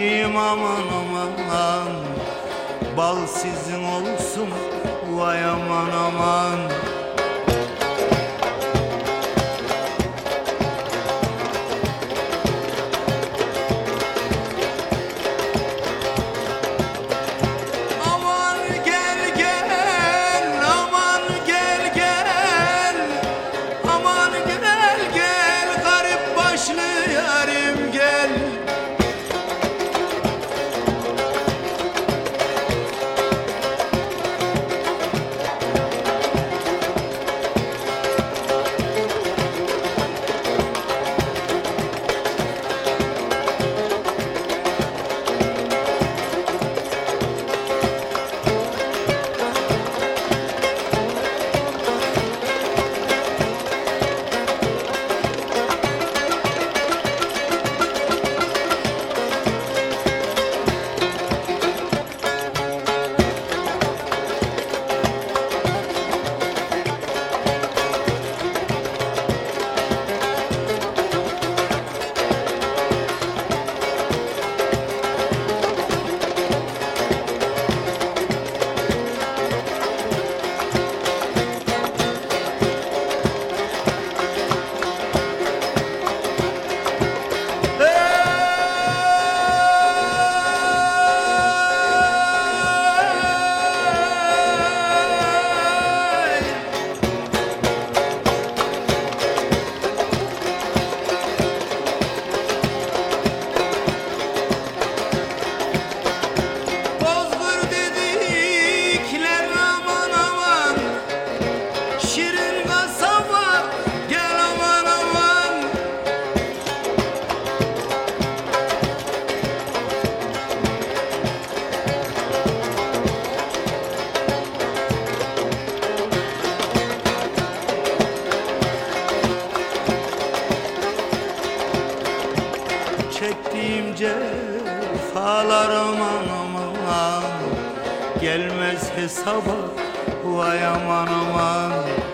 içeyim aman aman Bal sizin olsun vay aman aman. Aman gel cefalar aman aman. Gelmez hesaba vay aman aman